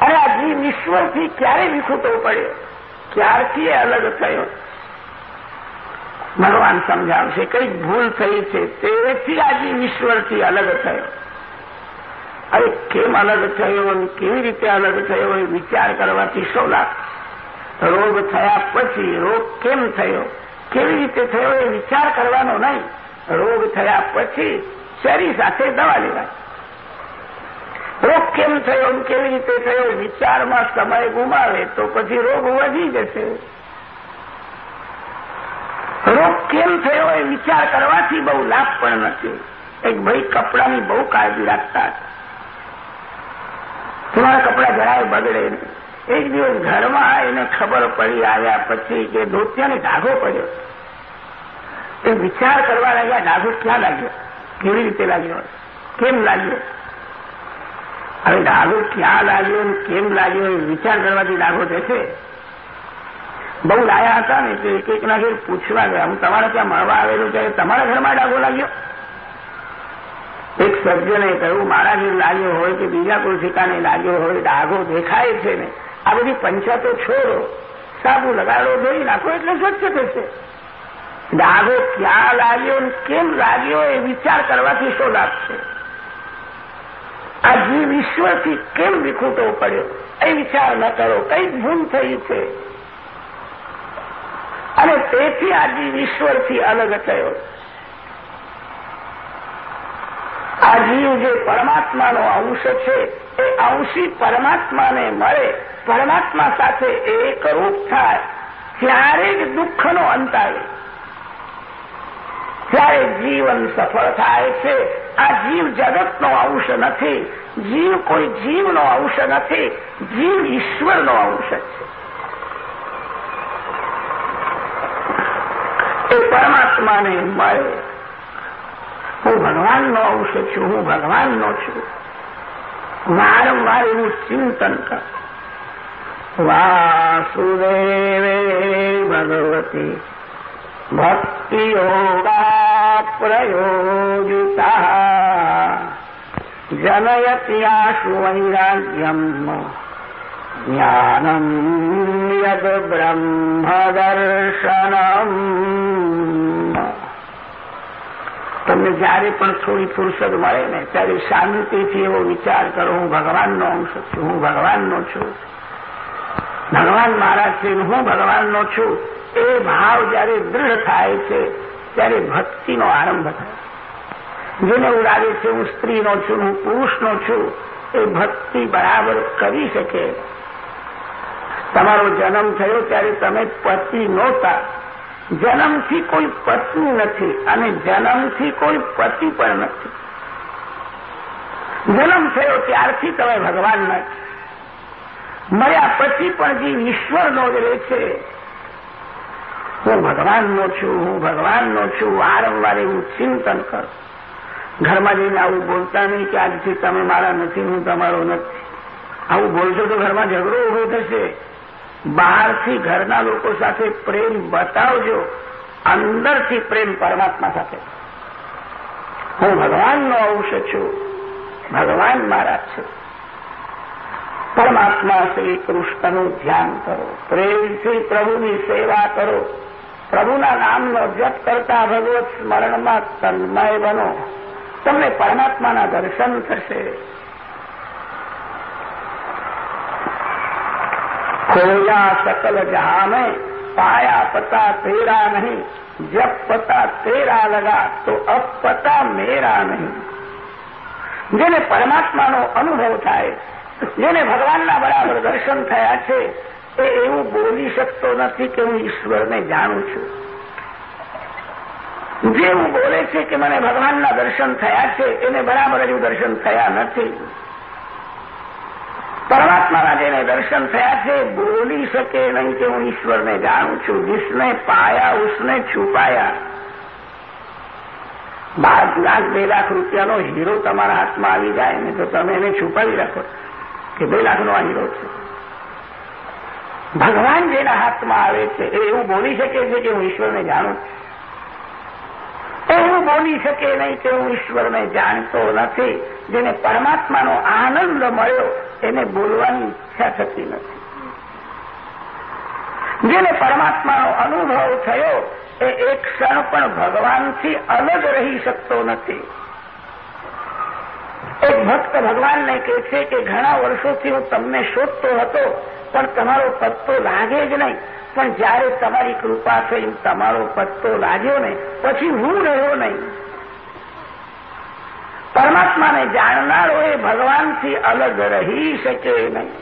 અને આ જીવ ઈશ્વરથી ક્યારે વિખૂટો પડ્યો? ક્યારથી એ અલગ થયો? ભગવાન સમજાવશે, કંઈક ભૂલ થઈ છે, તેથી આ જીવ ઈશ્વરથી અલગ થયો. હવે કેમ અલગ થયો અને કેવી રીતે અલગ થયો એ વિચાર કરવાથી લાભ રોગ થયા પછી રોગ કેમ થયો? કેવી રીતે થયો એ વિચાર કરવાનો નહીં. રોગ થયા પછી શરીર સાથે દવા લેવાય. રોગ કેમ થયો કેવી રીતે થયો વિચારમાં સમય ગુમાવે તો પછી રોગ વધી જશે. રોગ કેમ થયો એ વિચાર કરવાથી બહુ લાભ પણ નથી. એક ભાઈ કપડાની બહુ કાળજી રાખતા તમારા કપડા જરાય બગડે એક દિવસ ઘરમાં એને ખબર પડી આવ્યા પછી કે ધોતિયાને ડાઘો પડ્યો. એ વિચાર કરવા લાગ્યા ડાઘો ક્યાં લાગ્યો? કેવી રીતે લાગ્યો? કેમ લાગ્યો? હવે ડાઘો ક્યાં લાગ્યો ને કેમ લાગ્યો એ વિચાર કરવાથી ડાઘો થશે. બહુ લાયા હતા ને તો એક એકના ઘેર પૂછવા ગયા. હું તમારે ત્યાં મળવા આવેલું ત્યારે તમારા ઘરમાં ડાઘો લાગ્યો? એક સર્જને કહ્યું, મારા ઘેર લાગ્યો હોય કે બીજા કોઈ ઠેકાને લાગ્યો હોય, ડાઘો દેખાય છે ને. આ બધી પંચાતો છોડો. સાબુ લગાડો, ધોઈ નાખો, એટલે સ્વચ્છ થશે. ડાઘો ક્યાં લાગ્યો ને કેમ લાગ્યો એ વિચાર કરવાથી શું લાભ આ જીવ ઈશ્વરથી કેમ વિખૂટો પડ્યો? એ વિચાર ન કરો કઈ ભૂલ થઈ છે. અને તેથી આ જીવ ઈશ્વરથી અલગ થયો. આ જીવ જે પરમાત્માનો અંશ છે, એ અંશી પરમાત્માને મળે. પરમાત્મા સાથે એક રૂપ થાય. ત્યારે જ દુઃખનો અંત આવે. ત્યારે જીવન સફળ થાય છે, આ જીવ જગતનો અંશ નથી. જીવ કોઈ જીવનો અંશ નથી, જીવ ઈશ્વરનો અંશ છે. એ પરમાત્માને મળે. હું ભગવાનનો અંશ છું, હું ભગવાનનો છું. વારંવાર એનું ચિંતન કર. વાસુદેવે ભગવતી ભક્તિયોગા પ્રયોજિતા જનયત્યાશુ વૈરાગ્યમ જ્ઞાનમ યદ બ્રહ્મ દર્શનમ તમને જ્યારે પણ થોડી ફુરસદ મળે ને, ત્યારે શાંતિથી એવો વિચાર કરો, હું ભગવાનનો અંશ છું, હું ભગવાનનો છું. ભગવાન મારા છે હું ભગવાનનો છું. એ ભાવ જ્યારે દૃઢ થાય છે, ત્યારે ભક્તિનો આરંભ થાય. જેને ઉડાવે છે, હું સ્ત્રીનો છું, હું પુરુષનો છું એ ભક્તિ બરાબર કરી શકે. તમારો જન્મ થયો ત્યારે તમે પતિ નહોતા. જન્મથી કોઈ પત્ની નથી અને જન્મથી કોઈ પતિ પણ નથી. જન્મ થયો ત્યારથી તમે ભગવાન નથી. મળ્યા પછી પણ જીવ ઈશ્વરનો જ રહે છે હું ભગવાનનો છું, હું ભગવાનનો છું, વારંવાર એવું ચિંતન કર. ઘરમાં જઈને આવું બોલતા નહીં કે આજથી તમે મારા નથી, હું તમારો નથી. આવું બોલશો તો ઘરમાં ઝઘડો ઊભો થશે. બહારથી ઘરના લોકો સાથે પ્રેમ બતાવજો. અંદરથી પ્રેમ પરમાત્મા સાથે. હું ભગવાનનો અંશ છું. ભગવાન મારા છે. પરમાત્મા શ્રી કૃષ્ણનું ધ્યાન કરો. પ્રેમથી પ્રભુની સેવા કરો. પ્રભુના નામનો જપ કરતા ભગવત સ્મરણમાં તન્મય બનો. તમને પરમાત્માના દર્શન થશે. ખોયા સકલ જહામે પાયા પતા તેરા નહીં. જપ પતા તેરા લગા, તો અપ પતા મેરા નહીં. જેને પરમાત્માનો અનુભવ થાય, જેને ભગવાનના બરાબર દર્શન થયા છે એ એવું બોલી શકતો નથી કે હું ઈશ્વરને જાણું છું. જે એવું બોલે છે કે મને ભગવાનના દર્શન થયા છે, એને બરાબર હજુ દર્શન થયા નથી. પરમાત્માના જેને દર્શન થયા છે, બોલી શકે નહીં કે હું ઈશ્વરને જાણું છું. જીસને પાયા ઉસને છુપાયા. બાર લાખ, બે લાખ રૂપિયાનો હીરો તમારા હાથમાં આવી જાય ને તો તમે એને છુપાવી રાખો. કે બે લાખનો આ હીરો છે. ભગવાન જેના હાથમાં આવે છે. એ એવું બોલી શકે છે કે હું ઈશ્વરને જાણું એવું બોલી શકે નહીં કે હું ઈશ્વરને જાણતો નથી. જેને પરમાત્માનો આનંદ મળ્યો, એને બોલવાની ઈચ્છા થતી નથી. જેને પરમાત્માનો અનુભવ થયો, એ એક ક્ષણ પણ ભગવાનથી અલગ રહી શકતો નથી. એક ભક્ત ભગવાનને કહે છે કે ઘણા વર્ષોથી હું તમને શોધતો હતો પણ તમારો પત્તો લાગે જ નહીં. પણ જ્યારે તમારી કૃપા થઈ તમારો પત્તો લાગ્યો ને પછી હું રહ્યો નહીં. પરમાત્માને જાણનારો એ ભગવાનથી અલગ રહી શકે નહીં.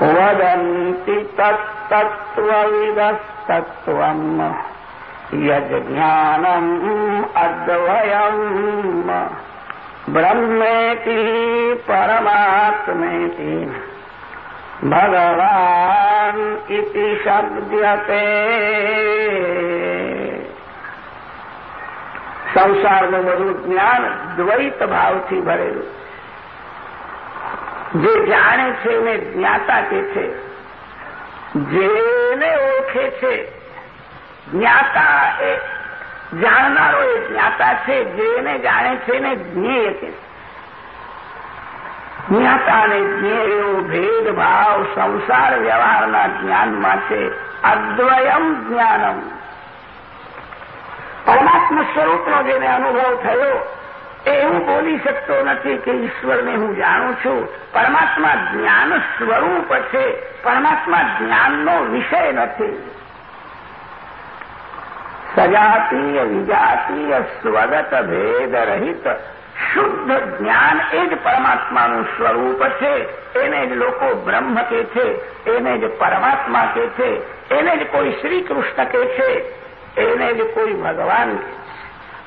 વદંતિ તત્તત્વવિદસ્તત્વમ યજ્ઞાનમ અદ્વયમ. બ્રહ્મેતિ પરમાત્મેતિ ભગવાન ઇતિ શબ્દ્યતે સંસારનું બધું જ્ઞાન દ્વૈત ભાવથી ભરેલું. જે જાણે છે એને જ્ઞાતા કે છે, જેને ઓળખે છે, જ્ઞાતા એ જાણનારો એ જ્ઞાતા છે, જેને જાણે છે ને જ્ઞેય કે જ્ઞાતા અને જ્ઞેય એવો ભેદભાવ સંસાર વ્યવહારના જ્ઞાનમાં છે. અદ્વયમ જ્ઞાનમ. પરમાત્મા સ્વરૂપનો જેને અનુભવ થયો, એ એવું બોલી શકતો નથી કે ઈશ્વરને હું જાણું છું. પરમાત્મા જ્ઞાન સ્વરૂપ છે. પરમાત્મા જ્ઞાનનો વિષય નથી. સજાતીય વિજાતીય સ્વગત ભેદ રહિત શુદ્ધ જ્ઞાન એ જ પરમાત્માનું સ્વરૂપ છે એને જ લોકો બ્રહ્મ કે છે એને જ પરમાત્મા કે છે એને જ કોઈ શ્રી કૃષ્ણ કે છે એને જ કોઈ ભગવાન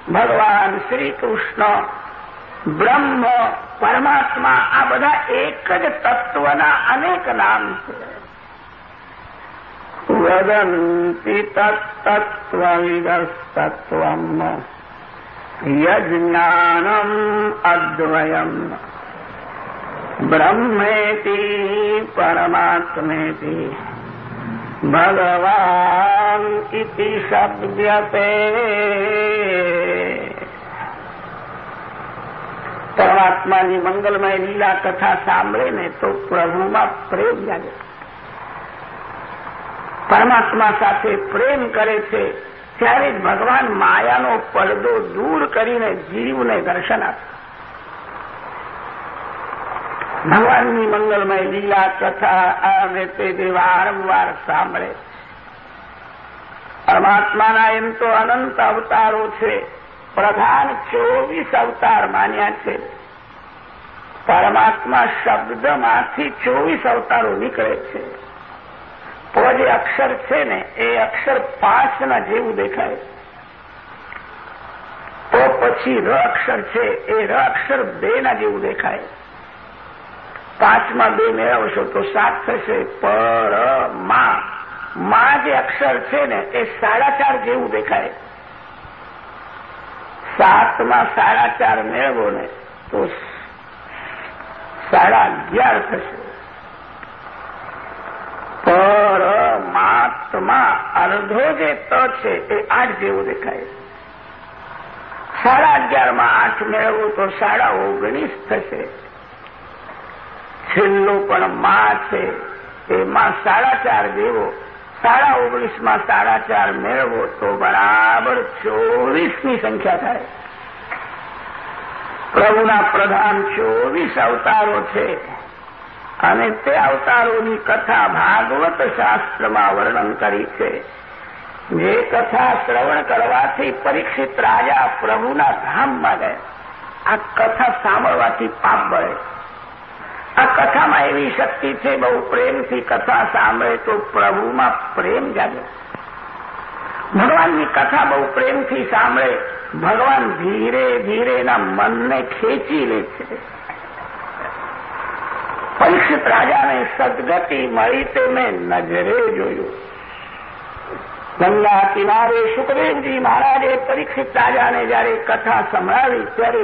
ભગવાન શ્રી કૃષ્ણ બ્રહ્મ પરમાત્મા આ બધા એક જ તત્વના અનેક નામ છે વદંતિ તત્તત્વવિદસ્તત્વમ યજ્ઞાનમ અદ્વયમ બ્રહ્મેતિ પરમાત્મેતિ ભગવાન ઇતિ શબ્દ્યતે પરમાત્માની મંગલમય લીલા કથા સાંભળે ને તો પ્રભુમાં પ્રેમ જાગે પરમાત્મા સાથે પ્રેમ કરે છે, ત્યારે જ ભગવાન માયાનો પડદો દૂર કરીને જીવને દર્શન આપે. ભગવાનની મંગલમય લીલા કથા અને તે વારંવાર સાંભળે. પરમાત્માના એમ તો અનંત અવતારો છે, પ્રધાન ચોવીસ અવતાર માન્યા છે. પરમાત્મા શબ્દમાંથી ચોવીસ અવતારો નીકળે છે. તો જે અક્ષર છે ને, એ અક્ષર પાંચના જેવું દેખાય. તો પછી ર અક્ષર છે, એ ર અક્ષર બે જેવું દેખાય. પાંચમાં બે મેળવશો તો સાત થશે. પર, મા. મા જે અક્ષર છે ને, એ સાડા ચાર જેવું દેખાય. સાતમાં સાડા ચાર મેળવો ને, તો સાડા અગિયાર થશે. પરમાત્મા અર્ધો જે ત છે એ આઠ જેવો દેખાય સાડા અગિયારમાં આઠ મેળવો તો સાડા ઓગણીસ થશે. છેલ્લો પણ મા છે એમાં સાડા ચાર જેવો. સાડા ઓગણીસમાં સાડા ચાર મેળવો તો બરાબર ચોવીસની સંખ્યા થાય. પ્રભુના પ્રધાન ચોવીસ અવતારો છે. અને તે અવતારોની કથા ભાગવત શાસ્ત્રમાં વર્ણન કરી છે. જે કથા શ્રવણ કરવાથી પરીક્ષિત રાજા પ્રભુના ધામમાં ગયા આ કથા સાંભળવાથી પાપ બળે. આ કથામાં એવી શક્તિ છે, બહુ પ્રેમથી કથા સાંભળે તો પ્રભુમાં પ્રેમ જાગે. ભગવાનની કથા બહુ પ્રેમથી સાંભળે. ભગવાન ધીરે ધીરે એના મનને ખેંચી લે છે. પરીક્ષિત રાજાને સદગતિ મળી તે મેં નજરે જોયું. ગંગા કિનારે સુખદેવજી મહારાજે પરીક્ષિત રાજાને જયારે કથા સંભળાવી ત્યારે